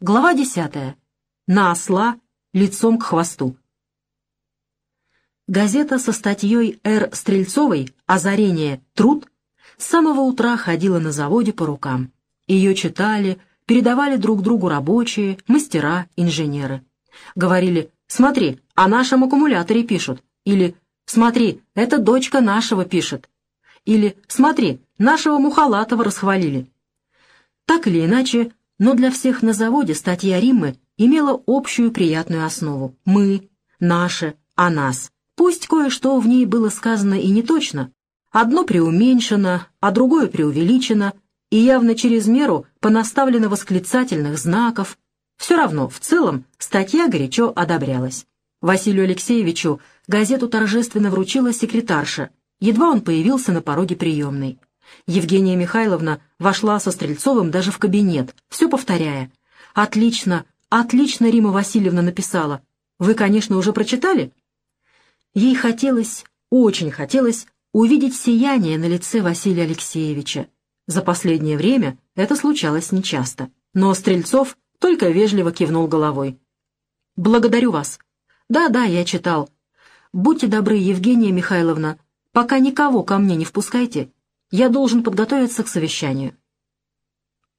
Глава десятая. На осла лицом к хвосту. Газета со статьей Р. Стрельцовой «Озарение. Труд» с самого утра ходила на заводе по рукам. Ее читали, передавали друг другу рабочие, мастера, инженеры. Говорили «Смотри, о нашем аккумуляторе пишут» или «Смотри, это дочка нашего пишет» или «Смотри, нашего Мухалатова расхвалили». Так или иначе, но для всех на заводе статья Риммы имела общую приятную основу. Мы, наше, о нас. Пусть кое-что в ней было сказано и не точно, одно преуменьшено, а другое преувеличено, и явно через меру понаставлено восклицательных знаков. Все равно, в целом, статья горячо одобрялась. Василию Алексеевичу газету торжественно вручила секретарша, едва он появился на пороге приемной. Евгения Михайловна вошла со Стрельцовым даже в кабинет, все повторяя. «Отлично, отлично Рима Васильевна написала. Вы, конечно, уже прочитали?» Ей хотелось, очень хотелось, увидеть сияние на лице Василия Алексеевича. За последнее время это случалось нечасто. Но Стрельцов только вежливо кивнул головой. «Благодарю вас. Да-да, я читал. Будьте добры, Евгения Михайловна, пока никого ко мне не впускайте, я должен подготовиться к совещанию».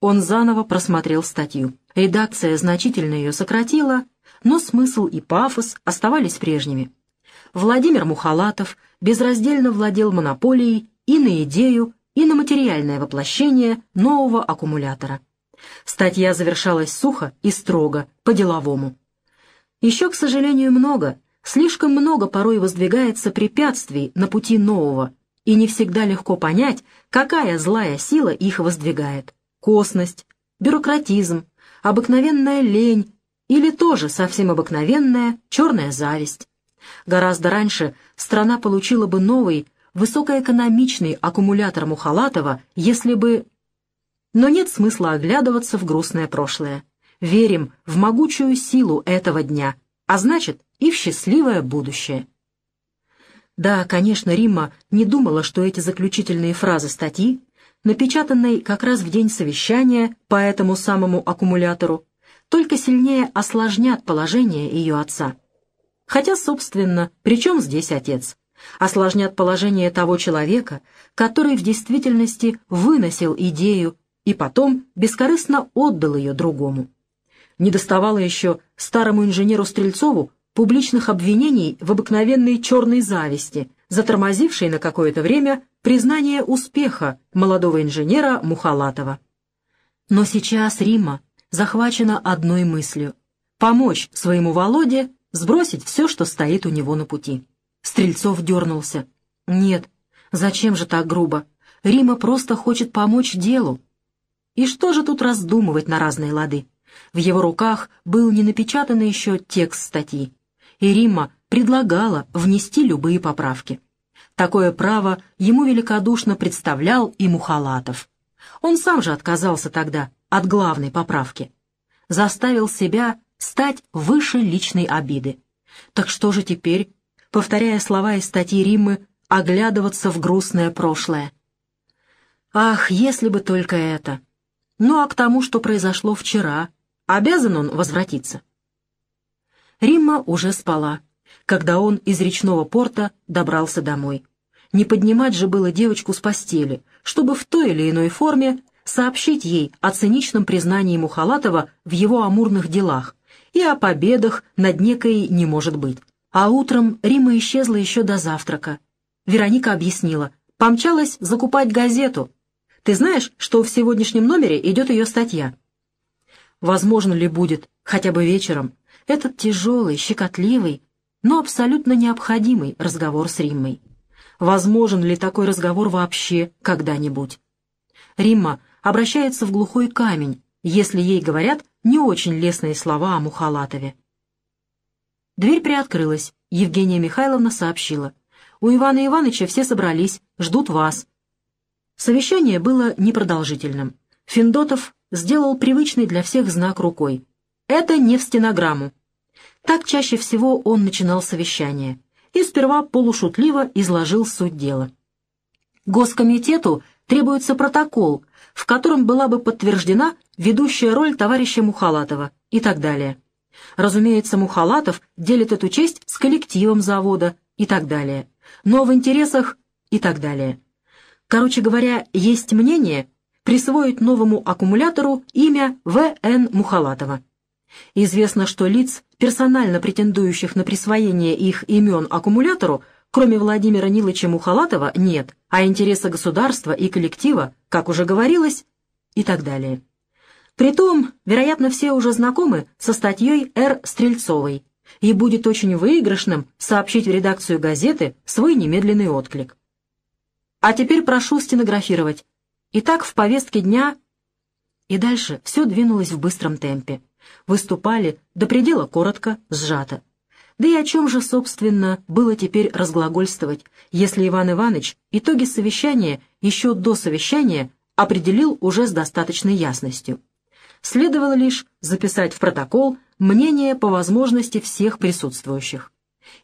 Он заново просмотрел статью. Редакция значительно ее сократила, но смысл и пафос оставались прежними. Владимир Мухалатов безраздельно владел монополией и на идею, и на материальное воплощение нового аккумулятора. Статья завершалась сухо и строго, по-деловому. Еще, к сожалению, много, слишком много порой воздвигается препятствий на пути нового, и не всегда легко понять, какая злая сила их воздвигает. Косность, бюрократизм, обыкновенная лень или тоже совсем обыкновенная черная зависть. Гораздо раньше страна получила бы новый, высокоэкономичный аккумулятор Мухалатова, если бы... Но нет смысла оглядываться в грустное прошлое. Верим в могучую силу этого дня, а значит и в счастливое будущее. Да, конечно, Римма не думала, что эти заключительные фразы статьи, напечатанной как раз в день совещания по этому самому аккумулятору, только сильнее осложнят положение ее отца. Хотя, собственно, при чем здесь отец? Осложнят положение того человека, который в действительности выносил идею и потом бескорыстно отдал ее другому. Не доставало еще старому инженеру Стрельцову публичных обвинений в обыкновенной черной зависти, затормозившей на какое-то время признание успеха молодого инженера Мухалатова. Но сейчас Рима захвачена одной мыслью — помочь своему Володе сбросить все, что стоит у него на пути. Стрельцов дернулся. «Нет, зачем же так грубо? Рима просто хочет помочь делу». И что же тут раздумывать на разные лады? В его руках был не напечатанный еще текст статьи и Римма предлагала внести любые поправки. Такое право ему великодушно представлял и Мухалатов. Он сам же отказался тогда от главной поправки. Заставил себя стать выше личной обиды. Так что же теперь, повторяя слова из статьи Риммы, оглядываться в грустное прошлое? Ах, если бы только это! Ну а к тому, что произошло вчера, обязан он возвратиться. Римма уже спала, когда он из речного порта добрался домой. Не поднимать же было девочку с постели, чтобы в той или иной форме сообщить ей о циничном признании Мухалатова в его амурных делах и о победах над некой не может быть. А утром Рима исчезла еще до завтрака. Вероника объяснила, помчалась закупать газету. Ты знаешь, что в сегодняшнем номере идет ее статья? Возможно ли будет, хотя бы вечером, этот тяжелый, щекотливый, но абсолютно необходимый разговор с Риммой. Возможен ли такой разговор вообще когда-нибудь? Римма обращается в глухой камень, если ей говорят не очень лестные слова о Мухалатове. Дверь приоткрылась. Евгения Михайловна сообщила. «У Ивана Ивановича все собрались, ждут вас». Совещание было непродолжительным. Финдотов сделал привычный для всех знак рукой. «Это не в стенограмму. Так чаще всего он начинал совещание и сперва полушутливо изложил суть дела. Госкомитету требуется протокол в котором была бы подтверждена ведущая роль товарища Мухалатова и так далее. Разумеется, Мухалатов делит эту честь с коллективом завода и так далее. Но в интересах и так далее. Короче говоря, есть мнение присвоить новому аккумулятору имя В.Н. Мухалатова. Известно, что лиц, персонально претендующих на присвоение их имен аккумулятору, кроме Владимира Нилыча Мухалатова, нет, а интереса государства и коллектива, как уже говорилось, и так далее. Притом, вероятно, все уже знакомы со статьей Р. Стрельцовой, и будет очень выигрышным сообщить в редакцию газеты свой немедленный отклик. А теперь прошу стенографировать. Итак, в повестке дня... И дальше все двинулось в быстром темпе. Выступали до предела коротко, сжато. Да и о чем же, собственно, было теперь разглагольствовать, если Иван Иванович итоги совещания еще до совещания определил уже с достаточной ясностью. Следовало лишь записать в протокол мнение по возможности всех присутствующих.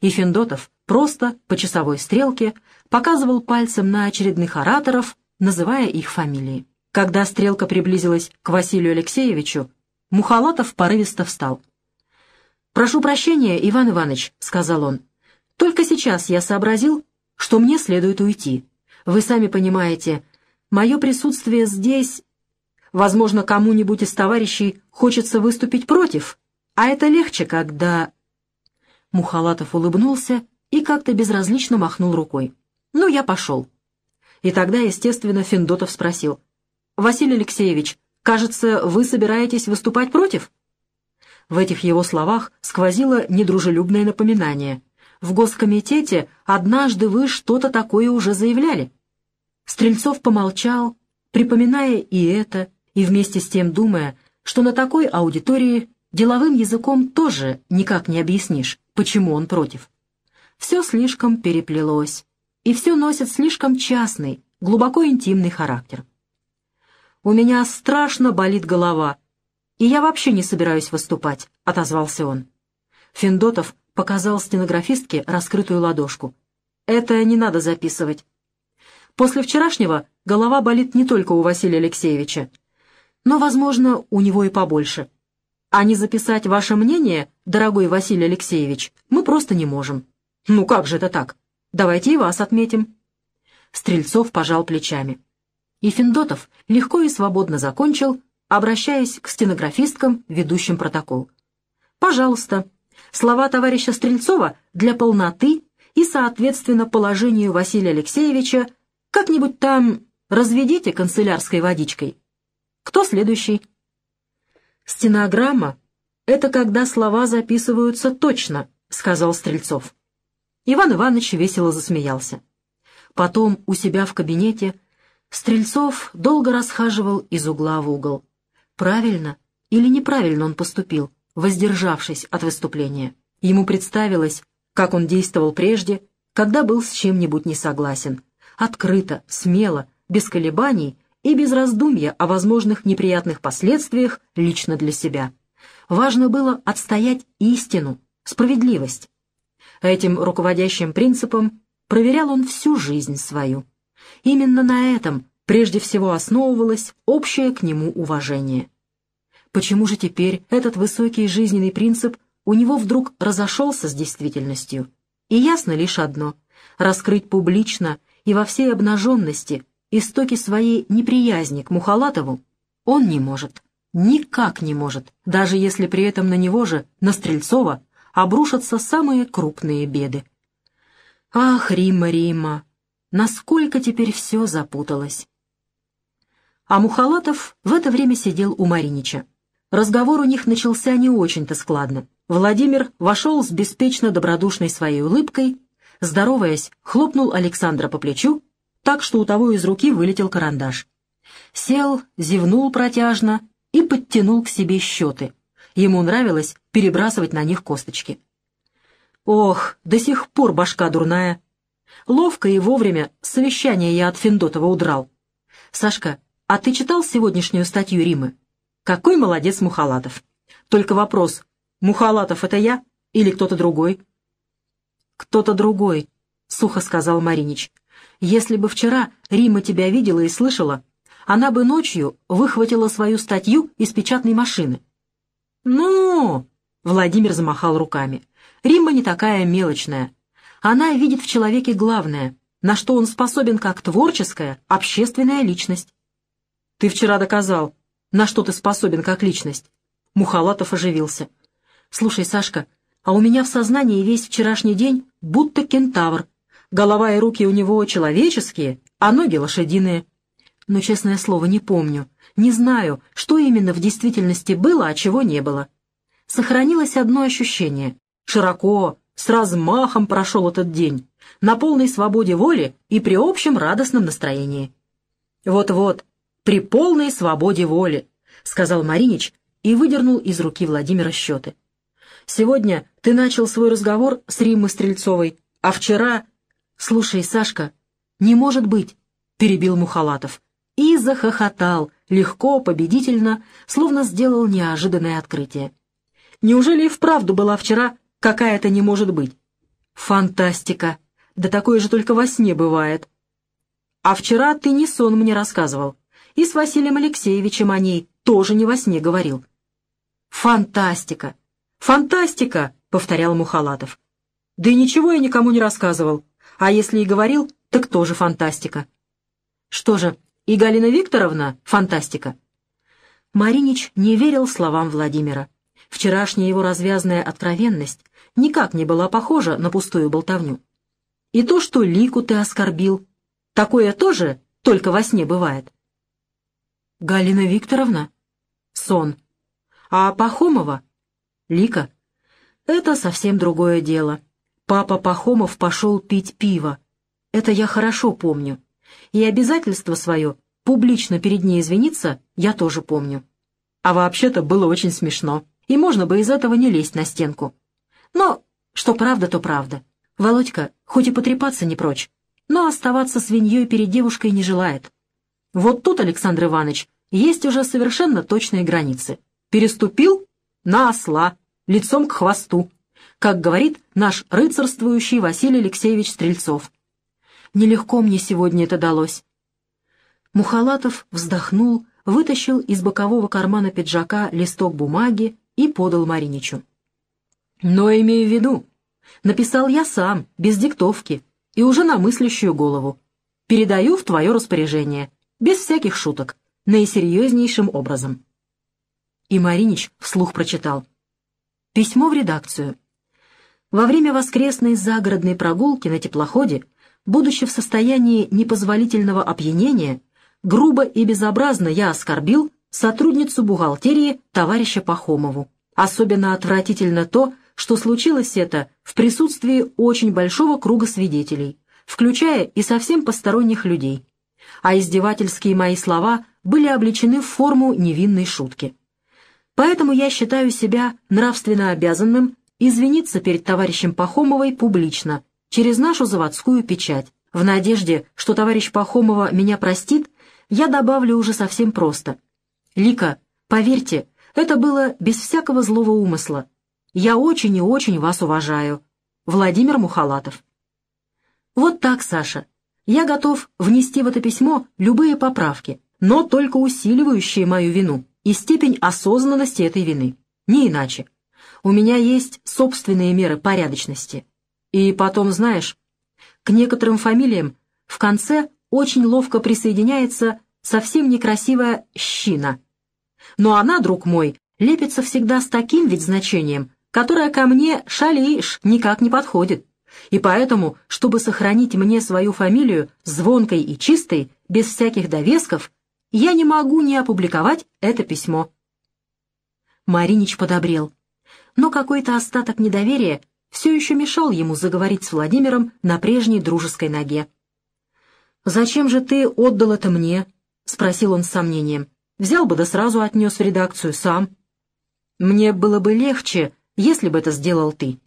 И Финдотов просто по часовой стрелке показывал пальцем на очередных ораторов, называя их фамилии. Когда стрелка приблизилась к Василию Алексеевичу, Мухалатов порывисто встал. «Прошу прощения, Иван Иванович», — сказал он. «Только сейчас я сообразил, что мне следует уйти. Вы сами понимаете, мое присутствие здесь... Возможно, кому-нибудь из товарищей хочется выступить против, а это легче, когда...» Мухалатов улыбнулся и как-то безразлично махнул рукой. «Ну, я пошел». И тогда, естественно, Финдотов спросил. «Василий Алексеевич, кажется, вы собираетесь выступать против?» В этих его словах сквозило недружелюбное напоминание. «В Госкомитете однажды вы что-то такое уже заявляли». Стрельцов помолчал, припоминая и это, и вместе с тем думая, что на такой аудитории деловым языком тоже никак не объяснишь, почему он против. Все слишком переплелось и все носит слишком частный, глубоко интимный характер. «У меня страшно болит голова, и я вообще не собираюсь выступать», — отозвался он. Финдотов показал стенографистке раскрытую ладошку. «Это не надо записывать. После вчерашнего голова болит не только у Василия Алексеевича, но, возможно, у него и побольше. А не записать ваше мнение, дорогой Василий Алексеевич, мы просто не можем. Ну как же это так?» Давайте и вас отметим». Стрельцов пожал плечами. И Финдотов легко и свободно закончил, обращаясь к стенографисткам, ведущим протокол. «Пожалуйста, слова товарища Стрельцова для полноты и, соответственно, положению Василия Алексеевича как-нибудь там разведите канцелярской водичкой. Кто следующий?» «Стенограмма — это когда слова записываются точно», — сказал Стрельцов. Иван Иванович весело засмеялся. Потом у себя в кабинете Стрельцов долго расхаживал из угла в угол. Правильно или неправильно он поступил, воздержавшись от выступления. Ему представилось, как он действовал прежде, когда был с чем-нибудь не согласен. Открыто, смело, без колебаний и без раздумья о возможных неприятных последствиях лично для себя. Важно было отстоять истину, справедливость. Этим руководящим принципом проверял он всю жизнь свою. Именно на этом прежде всего основывалось общее к нему уважение. Почему же теперь этот высокий жизненный принцип у него вдруг разошелся с действительностью? И ясно лишь одно — раскрыть публично и во всей обнаженности истоки своей неприязни к Мухалатову он не может, никак не может, даже если при этом на него же, на Стрельцова, обрушатся самые крупные беды. Ах, Рима, Рима, насколько теперь все запуталось. А Мухалатов в это время сидел у Маринича. Разговор у них начался не очень-то складно. Владимир вошел с беспечно добродушной своей улыбкой, здороваясь, хлопнул Александра по плечу, так что у того из руки вылетел карандаш. Сел, зевнул протяжно и подтянул к себе счеты. Ему нравилось перебрасывать на них косточки. Ох, до сих пор башка дурная. Ловко и вовремя совещание я от Финдотова удрал. Сашка, а ты читал сегодняшнюю статью Римы? Какой молодец Мухалатов. Только вопрос, Мухалатов это я или кто-то другой? Кто-то другой, сухо сказал Маринич. Если бы вчера Рима тебя видела и слышала, она бы ночью выхватила свою статью из печатной машины. «Ну!» — Владимир замахал руками. «Римма не такая мелочная. Она видит в человеке главное, на что он способен как творческая, общественная личность». «Ты вчера доказал, на что ты способен как личность». Мухалатов оживился. «Слушай, Сашка, а у меня в сознании весь вчерашний день будто кентавр. Голова и руки у него человеческие, а ноги лошадиные. Но, честное слово, не помню, не знаю, что именно в действительности было, а чего не было. Сохранилось одно ощущение. Широко, с размахом прошел этот день, на полной свободе воли и при общем радостном настроении. «Вот-вот, при полной свободе воли», — сказал Маринич и выдернул из руки Владимира счеты. «Сегодня ты начал свой разговор с Риммой Стрельцовой, а вчера...» «Слушай, Сашка, не может быть», — перебил Мухалатов и захохотал, легко, победительно, словно сделал неожиданное открытие. Неужели и вправду была вчера какая-то не может быть? Фантастика! Да такое же только во сне бывает. А вчера ты не сон мне рассказывал, и с Василием Алексеевичем о ней тоже не во сне говорил. Фантастика! Фантастика! — повторял Мухалатов. Да и ничего я никому не рассказывал, а если и говорил, так тоже фантастика. Что же, и Галина Викторовна — фантастика. Маринич не верил словам Владимира. Вчерашняя его развязная откровенность никак не была похожа на пустую болтовню. И то, что Лику ты оскорбил, такое тоже только во сне бывает. Галина Викторовна? Сон. А Пахомова? Лика? Это совсем другое дело. Папа Пахомов пошел пить пиво. Это я хорошо помню. И обязательство свое публично перед ней извиниться я тоже помню. А вообще-то было очень смешно, и можно бы из этого не лезть на стенку. Но что правда, то правда. Володька, хоть и потрепаться не прочь, но оставаться свиньей перед девушкой не желает. Вот тут, Александр Иванович, есть уже совершенно точные границы. Переступил на осла, лицом к хвосту, как говорит наш рыцарствующий Василий Алексеевич Стрельцов. Нелегко мне сегодня это далось. Мухалатов вздохнул, вытащил из бокового кармана пиджака листок бумаги и подал Мариничу. «Но имею в виду, написал я сам, без диктовки, и уже на мыслящую голову. Передаю в твое распоряжение, без всяких шуток, наисерьезнейшим образом». И Маринич вслух прочитал. Письмо в редакцию. Во время воскресной загородной прогулки на теплоходе будучи в состоянии непозволительного опьянения, грубо и безобразно я оскорбил сотрудницу бухгалтерии товарища Пахомову. Особенно отвратительно то, что случилось это в присутствии очень большого круга свидетелей, включая и совсем посторонних людей. А издевательские мои слова были облечены в форму невинной шутки. Поэтому я считаю себя нравственно обязанным извиниться перед товарищем Пахомовой публично через нашу заводскую печать. В надежде, что товарищ Пахомова меня простит, я добавлю уже совсем просто. Лика, поверьте, это было без всякого злого умысла. Я очень и очень вас уважаю. Владимир Мухалатов. Вот так, Саша. Я готов внести в это письмо любые поправки, но только усиливающие мою вину и степень осознанности этой вины. Не иначе. У меня есть собственные меры порядочности. И потом, знаешь, к некоторым фамилиям в конце очень ловко присоединяется совсем некрасивая «щина». Но она, друг мой, лепится всегда с таким ведь значением, которое ко мне, шалишь, никак не подходит. И поэтому, чтобы сохранить мне свою фамилию звонкой и чистой, без всяких довесков, я не могу не опубликовать это письмо. Маринич подобрел. Но какой-то остаток недоверия все еще мешал ему заговорить с Владимиром на прежней дружеской ноге. «Зачем же ты отдал это мне?» — спросил он с сомнением. «Взял бы да сразу отнес в редакцию сам». «Мне было бы легче, если бы это сделал ты.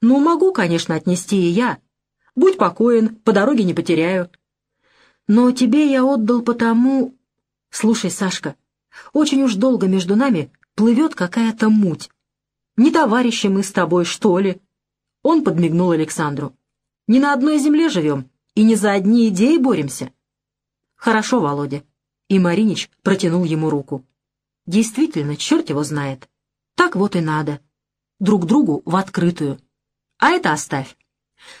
Ну, могу, конечно, отнести и я. Будь покоен, по дороге не потеряю. Но тебе я отдал потому... Слушай, Сашка, очень уж долго между нами плывет какая-то муть. Не товарищи мы с тобой, что ли?» Он подмигнул Александру. «Не на одной земле живем и не за одни идеи боремся». «Хорошо, Володя. И Маринич протянул ему руку. Действительно, черт его знает. Так вот и надо. Друг другу в открытую. А это оставь.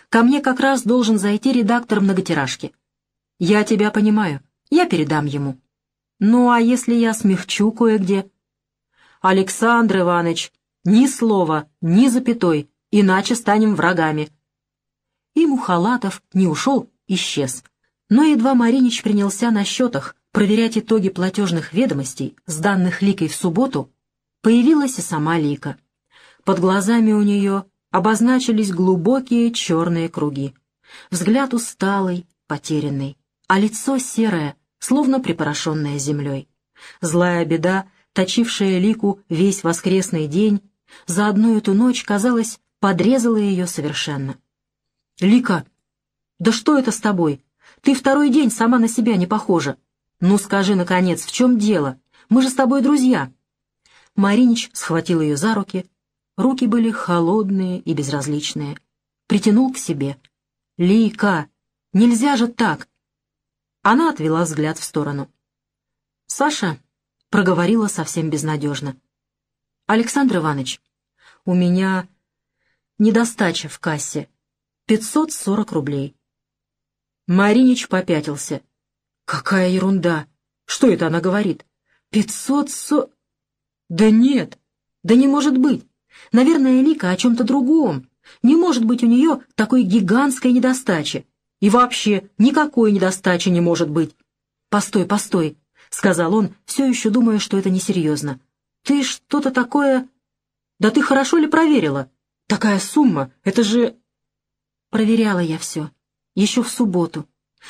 Ко мне как раз должен зайти редактор многотиражки. Я тебя понимаю, я передам ему. Ну, а если я смягчу кое-где? Александр Иванович, ни слова, ни запятой, иначе станем врагами. И Мухалатов не ушел, исчез. Но едва Маринич принялся на счетах проверять итоги платежных ведомостей, сданных Ликой в субботу, появилась и сама Лика. Под глазами у нее обозначились глубокие черные круги. Взгляд усталый, потерянный, а лицо серое, словно припорошенное землей. Злая беда, точившая Лику весь воскресный день, за одну эту ночь, казалось, подрезала ее совершенно. «Лика, да что это с тобой? Ты второй день сама на себя не похожа. Ну скажи, наконец, в чем дело? Мы же с тобой друзья». Маринич схватил ее за руки. Руки были холодные и безразличные. Притянул к себе. «Лика, нельзя же так!» Она отвела взгляд в сторону. «Саша», — проговорила совсем безнадежно. «Александр Иванович, у меня недостача в кассе. Пятьсот сорок рублей». Маринич попятился. «Какая ерунда! Что это она говорит? Пятьсот со...» «Да нет! Да не может быть! Наверное, Лика о чем-то другом. Не может быть у нее такой гигантской недостачи. И вообще никакой недостачи не может быть. «Постой, постой», — сказал он, все еще думая, что это несерьезно. «Ты что-то такое...» «Да ты хорошо ли проверила? Такая сумма, это же...» Проверяла я все. Еще в субботу.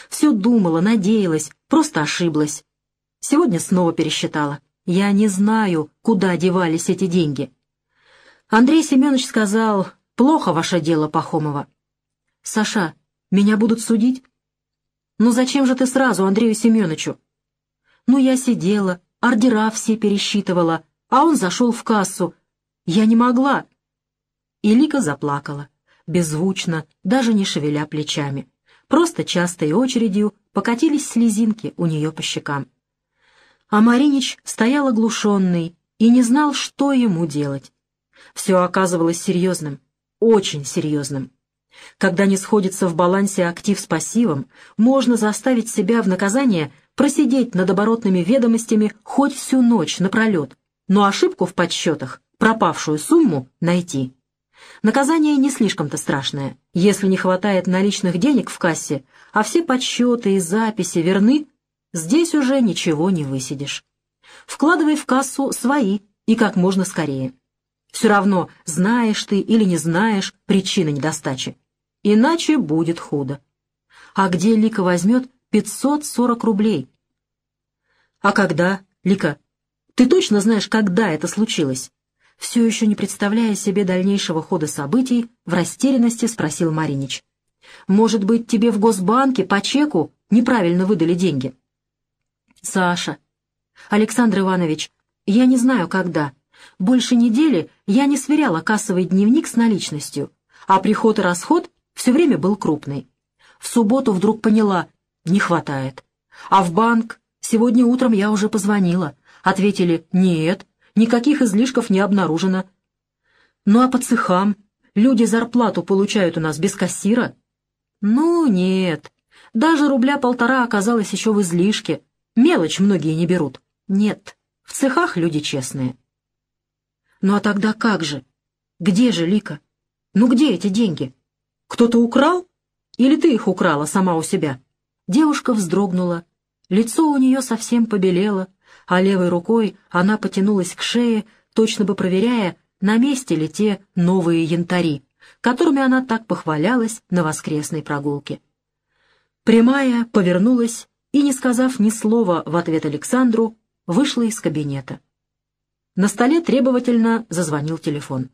Все думала, надеялась, просто ошиблась. Сегодня снова пересчитала. Я не знаю, куда девались эти деньги. Андрей Семенович сказал, плохо ваше дело, Пахомова. Саша, меня будут судить? Ну зачем же ты сразу Андрею Семеновичу? Ну я сидела, ордера все пересчитывала, а он зашел в кассу. Я не могла. И Лика заплакала, беззвучно, даже не шевеля плечами. Просто частой очередью покатились слезинки у нее по щекам. А Маринич стоял оглушенный и не знал, что ему делать. Все оказывалось серьезным, очень серьезным. Когда не сходится в балансе актив с пассивом, можно заставить себя в наказание просидеть над оборотными ведомостями хоть всю ночь напролет, но ошибку в подсчетах, пропавшую сумму, найти. Наказание не слишком-то страшное. Если не хватает наличных денег в кассе, а все подсчеты и записи верны, здесь уже ничего не высидишь. Вкладывай в кассу свои и как можно скорее. Все равно, знаешь ты или не знаешь причины недостачи. Иначе будет худо. А где Лика возьмет 540 рублей? А когда, Лика? Ты точно знаешь, когда это случилось? Все еще не представляя себе дальнейшего хода событий, в растерянности спросил Маринич. «Может быть, тебе в Госбанке по чеку неправильно выдали деньги?» «Саша, Александр Иванович, я не знаю, когда, больше недели я не сверяла кассовый дневник с наличностью, а приход и расход все время был крупный. В субботу вдруг поняла — не хватает. А в банк сегодня утром я уже позвонила. Ответили «нет, никаких излишков не обнаружено». Ну а по цехам люди зарплату получают у нас без кассира? Ну нет, даже рубля полтора оказалось еще в излишке. Мелочь многие не берут. Нет, в цехах люди честные. Ну а тогда как же? Где же Лика? Ну где эти деньги? Кто-то украл? Или ты их украла сама у себя?» Девушка вздрогнула. Лицо у нее совсем побелело, а левой рукой она потянулась к шее, точно бы проверяя, на месте ли те новые янтари, которыми она так похвалялась на воскресной прогулке. Прямая повернулась и, не сказав ни слова в ответ Александру, вышла из кабинета. На столе требовательно зазвонил телефон.